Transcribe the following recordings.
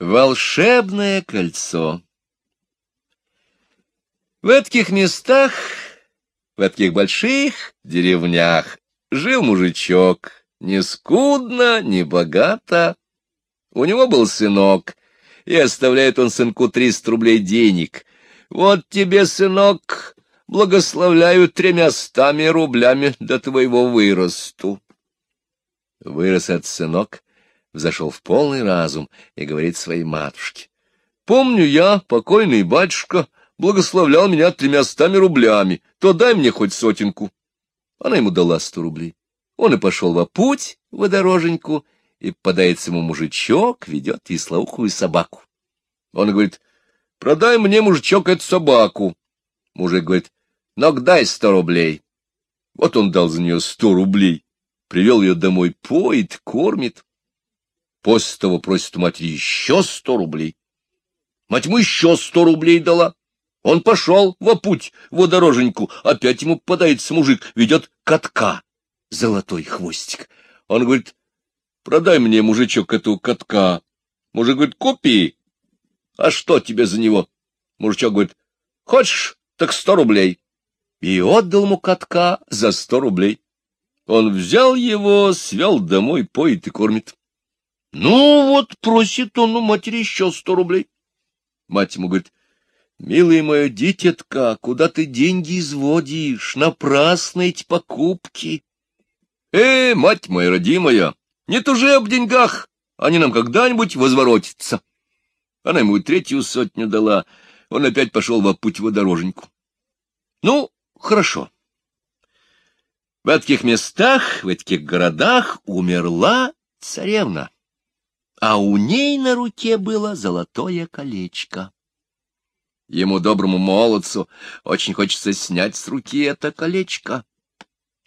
Волшебное кольцо В этих местах, в таких больших деревнях, жил мужичок, не скудно, не богато. У него был сынок, и оставляет он сынку триста рублей денег. Вот тебе, сынок, благословляю тремястами рублями до твоего выросту. Вырос этот сынок, взошел в полный разум и говорит своей матушке. Помню я, покойный батюшка, благословлял меня тремястами рублями, то дай мне хоть сотенку. Она ему дала сто рублей. Он и пошел во путь, водороженьку, и попадается ему мужичок, ведет веслоухую собаку. Он говорит, продай мне, мужичок, эту собаку. Мужик говорит, ну дай сто рублей. Вот он дал за нее сто рублей, привел ее домой, поет, кормит. После того просит у матери еще сто рублей. Мать ему еще сто рублей дала. Он пошел во путь, водороженьку, опять ему попадается мужик, ведет катка, золотой хвостик. Он говорит, продай мне, мужичок, эту катка. Мужик говорит, купи. А что тебе за него? Мужичок говорит, хочешь, так сто рублей. И отдал ему катка за сто рублей. Он взял его, свел домой, поет и кормит. Ну вот, просит он у матери еще сто рублей. Мать ему говорит, милый мой дитятка, куда ты деньги изводишь? Напрасно эти покупки. Э, мать моя родимая, не тужи об деньгах, они нам когда-нибудь возворотятся. Она ему третью сотню дала, он опять пошел во путь водороженьку. Ну, хорошо. В этих местах, в этих городах умерла царевна а у ней на руке было золотое колечко. Ему, доброму молодцу, очень хочется снять с руки это колечко.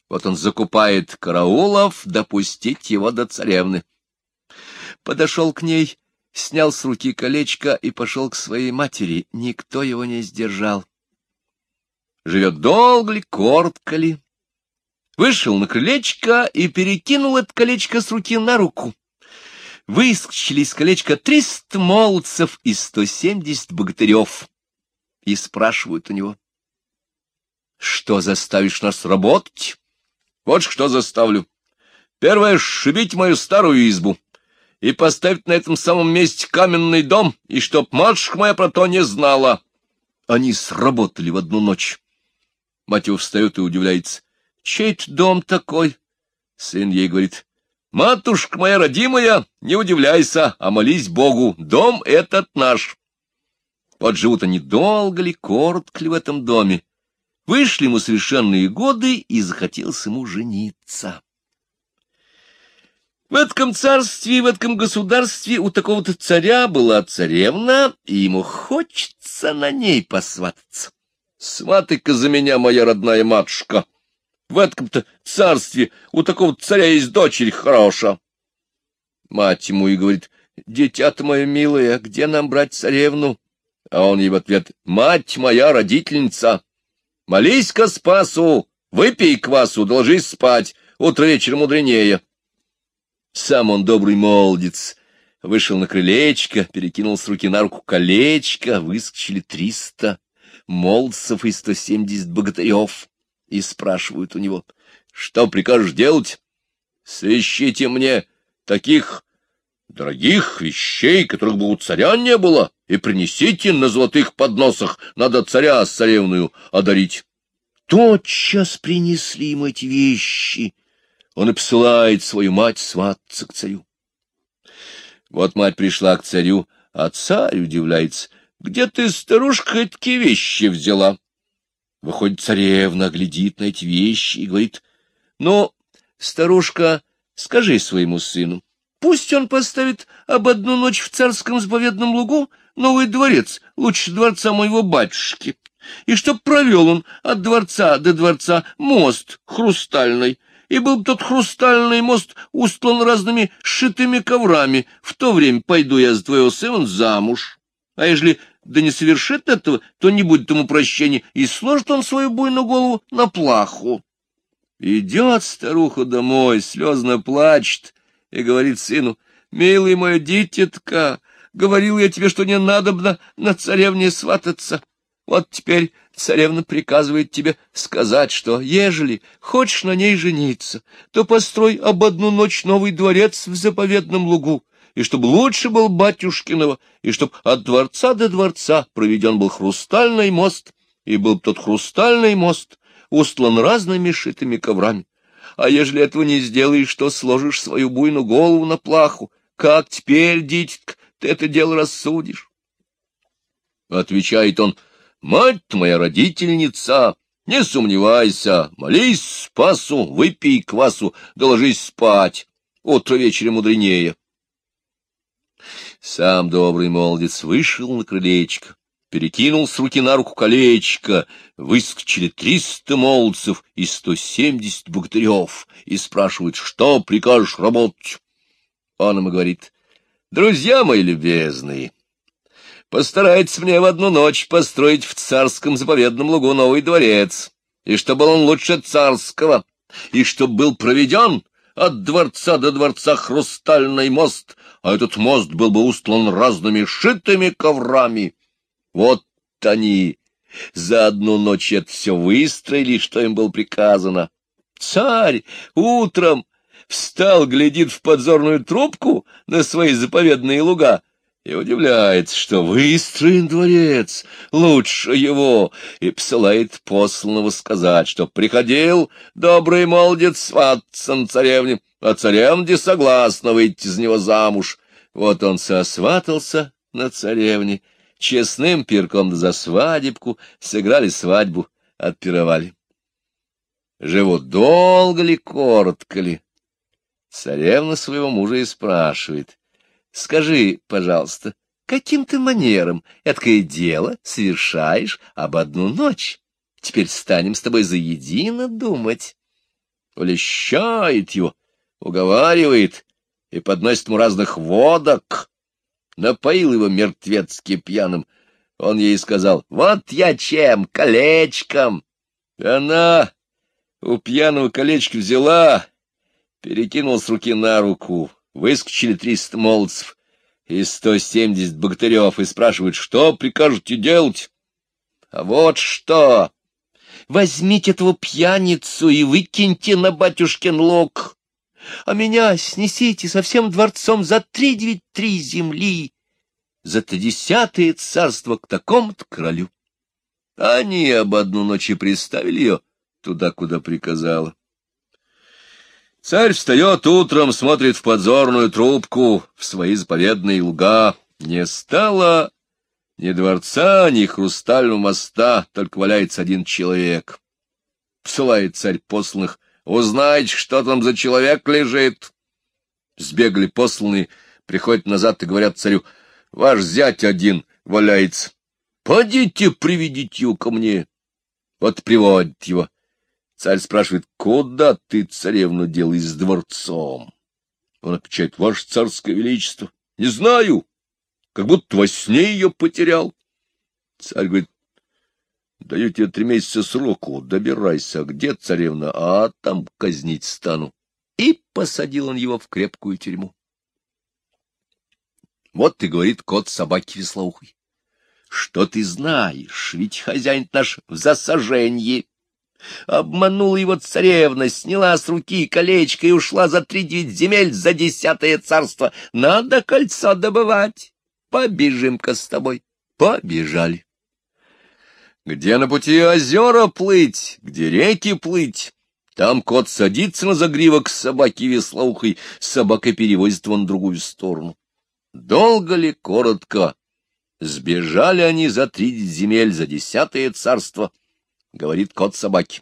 Вот он закупает караулов, допустить его до царевны. Подошел к ней, снял с руки колечко и пошел к своей матери. Никто его не сдержал. Живет долго ли, коротко ли. Вышел на крылечко и перекинул это колечко с руки на руку выскочили из колечка триста молодцев и сто семьдесят богатырев и спрашивают у него, «Что заставишь нас работать?» «Вот что заставлю. Первое — сшибить мою старую избу и поставить на этом самом месте каменный дом, и чтоб матушка моя про то не знала». Они сработали в одну ночь. Мать его встает и удивляется. «Чей-то дом такой?» Сын ей говорит, Матушка моя родимая, не удивляйся, а молись Богу, дом этот наш. Вот живут они долго ли, коротко ли в этом доме. Вышли ему совершенные годы, и захотелось ему жениться. В этом царстве, в этом государстве у такого-то царя была царевна, и ему хочется на ней посвататься. Сватай-ка за меня, моя родная матушка, в этом-то царстве у такого царя есть дочерь хороша. Мать ему и говорит, дитя-то мое милое, где нам брать царевну? А он ей в ответ, мать моя родительница, молись-ка спасу, выпей квасу, должись спать, утро вечер мудренее. Сам он добрый молодец, вышел на крылечко, перекинул с руки на руку колечко, выскочили триста молодцев и сто семьдесят богатырев и спрашивают у него, что прикажешь делать? Свищите мне таких дорогих вещей, которых бы у царя не было, и принесите на золотых подносах, надо царя с царевную одарить. Тотчас принесли им эти вещи. Он и посылает свою мать свататься к царю. Вот мать пришла к царю, а царь удивляется, где ты, старушка, такие вещи взяла? Выходит, царевна глядит на эти вещи и говорит, «Ну, старушка, скажи своему сыну, пусть он поставит об одну ночь в царском заповедном лугу новый дворец, лучше дворца моего батюшки, и чтоб провел он от дворца до дворца мост хрустальный, и был бы тот хрустальный мост устлан разными шитыми коврами, в то время пойду я с твоего сына замуж. А ежели да не совершит этого, то не будет ему прощения, и сложит он свою буйную голову на плаху. Идет старуха домой, слезно плачет и говорит сыну, «Милый мой дитятка, говорил я тебе, что не надобно на царевне свататься. Вот теперь царевна приказывает тебе сказать, что, ежели хочешь на ней жениться, то построй об одну ночь новый дворец в заповедном лугу, и чтобы лучше был батюшкиного, и чтоб от дворца до дворца проведен был хрустальный мост, и был тот хрустальный мост устлан разными шитыми коврами. А ежели этого не сделаешь, то сложишь свою буйную голову на плаху. Как теперь, дитятка, ты это дело рассудишь? Отвечает он, мать моя родительница, не сомневайся, молись спасу, выпей квасу, доложись спать, утро вечером мудренее. Сам добрый молодец вышел на крылечко, перекинул с руки на руку колечко, выскочили триста молодцев и сто семьдесят богатырев, и спрашивают, что прикажешь работать. Он им говорит, друзья мои любезные, постарайтесь мне в одну ночь построить в царском заповедном лугу новый дворец, и чтобы он лучше царского, и чтобы был проведен от дворца до дворца хрустальный мост, а этот мост был бы устлан разными шитыми коврами. Вот они за одну ночь это все выстроили, что им было приказано. Царь утром встал, глядит в подзорную трубку на свои заповедные луга и удивляется, что выстроен дворец лучше его, и посылает посланного сказать, что приходил добрый молодец Ватсон царевне, а царевне согласна выйти из него замуж. Вот он сосватался на царевне, честным пирком за свадебку, сыграли свадьбу, отпировали. Живут долго ли, коротко ли? Царевна своего мужа и спрашивает. Скажи, пожалуйста, каким ты манером эткое дело совершаешь об одну ночь? Теперь станем с тобой заедино думать. Улещает его, уговаривает и подносит ему разных водок, напоил его мертвецки пьяным. Он ей сказал, вот я чем, колечком. Она у пьяного колечко взяла, перекинула с руки на руку. Выскочили триста молодцев и сто семьдесят богатырев и спрашивают, что прикажете делать? А вот что! Возьмите этого пьяницу и выкиньте на батюшкин лог а меня снесите со всем дворцом за три девять три земли, за тридесятое царство к такому-то королю. Они об одну ночи приставили ее туда, куда приказала. Царь встает утром, смотрит в подзорную трубку, в свои заповедные луга. Не стало ни дворца, ни хрустального моста, только валяется один человек. Посылает царь посланных — Узнать, что там за человек лежит. Сбегали посланные, приходят назад и говорят царю, ваш зять один валяется. Подите, приведите его ко мне. Вот приводит его. Царь спрашивает, куда ты, царевну, делай с дворцом? Он отвечает, ваше царское величество. Не знаю, как будто во сне ее потерял. Царь говорит, Даю тебе три месяца сроку, добирайся, где царевна, а там казнить стану. И посадил он его в крепкую тюрьму. Вот ты, говорит кот собаки веслоухой. Что ты знаешь, ведь хозяин наш в засаженье. Обманула его царевна, сняла с руки колечко и ушла за три девять земель за десятое царство. Надо кольцо добывать. Побежим-ка с тобой. Побежали. Где на пути озера плыть, где реки плыть. Там кот садится на загривок собаки веслоухой, собака перевозит его на другую сторону. Долго ли, коротко, сбежали они за три земель, за десятое царство, — говорит кот собаки.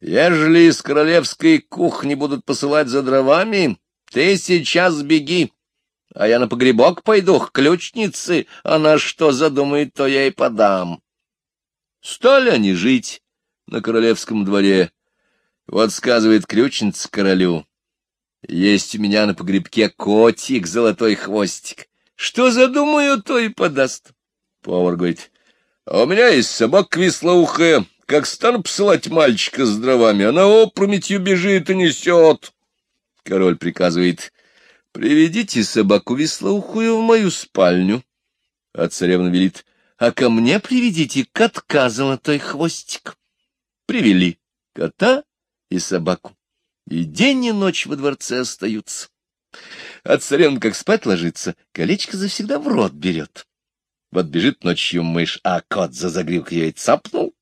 Ежели из королевской кухни будут посылать за дровами, ты сейчас беги, а я на погребок пойду к ключнице, она что задумает, то я и подам. Стали они жить на королевском дворе. Вот сказывает ключница королю. Есть у меня на погребке котик, золотой хвостик. Что задумаю, то и подаст. Повар говорит, а у меня есть собака веслоухая. Как стану посылать мальчика с дровами, она опрометью бежит и несет. Король приказывает, приведите собаку веслоухую в мою спальню. А царевна велит, а ко мне приведите котка золотой хвостик. Привели кота и собаку, и день и ночь во дворце остаются. А царевна, как спать ложится, колечко завсегда в рот берет. Вот бежит ночью мышь, а кот за загривок ее и цапнул.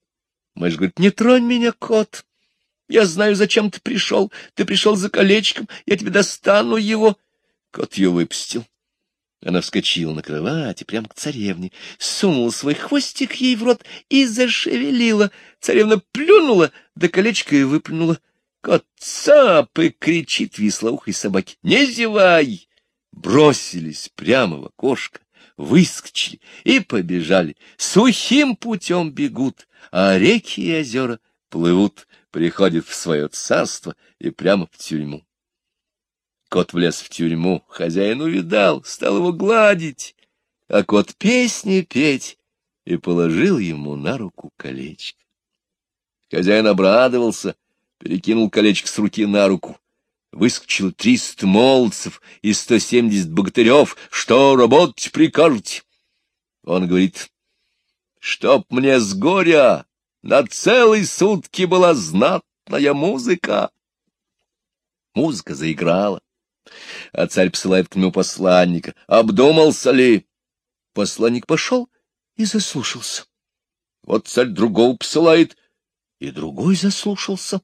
Мышь говорит, не тронь меня, кот. Я знаю, зачем ты пришел. Ты пришел за колечком, я тебе достану его. Кот ее выпустил. Она вскочила на кровать и прямо к царевне, сунула свой хвостик ей в рот и зашевелила. Царевна плюнула, да колечко и выплюнула. Кот цап и кричит вислоухой собаке. «Не зевай!» Бросились прямо в окошко, выскочили и побежали. Сухим путем бегут, а реки и озера плывут, приходят в свое царство и прямо в тюрьму. Кот влез в тюрьму, хозяин увидал, стал его гладить, а кот песни петь и положил ему на руку колечко. Хозяин обрадовался, перекинул колечко с руки на руку. Выскочил триста молодцев и сто семьдесят богатырев. Что работать прикажете? Он говорит, чтоб мне с горя на целые сутки была знатная музыка. Музыка заиграла а царь посылает к нему посланника. Обдумался ли? Посланник пошел и заслушался. Вот царь другого посылает, и другой заслушался.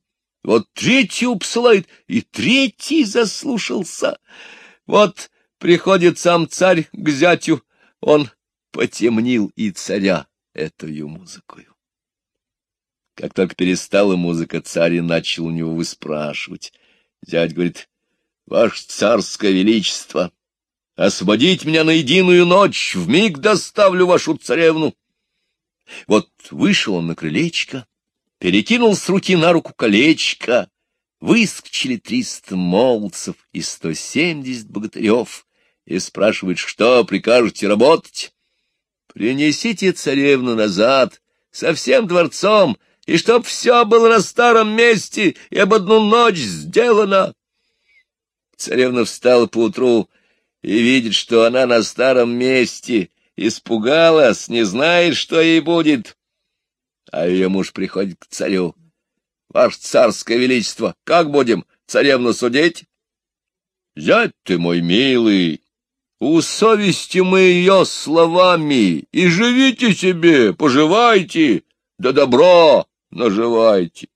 Вот третью посылает, и третий заслушался. Вот приходит сам царь к зятю, он потемнил и царя эту музыкою. Как только перестала музыка, царь начал у него выспрашивать. Зять говорит, Ваше царское величество, освободить меня на единую ночь, в миг доставлю вашу царевну. Вот вышел он на крылечко, перекинул с руки на руку колечко, выскочили триста молодцев и сто семьдесят богатырев, и спрашивает, что прикажете работать. Принесите царевну назад, со всем дворцом, и чтоб все было на старом месте и об одну ночь сделано. Царевна встала поутру и видит, что она на старом месте, испугалась, не знает, что ей будет. А ее муж приходит к царю. — Ваше царское величество, как будем царевну судить? — Зять ты мой милый, усовести мы ее словами, и живите себе, поживайте, да добро наживайте.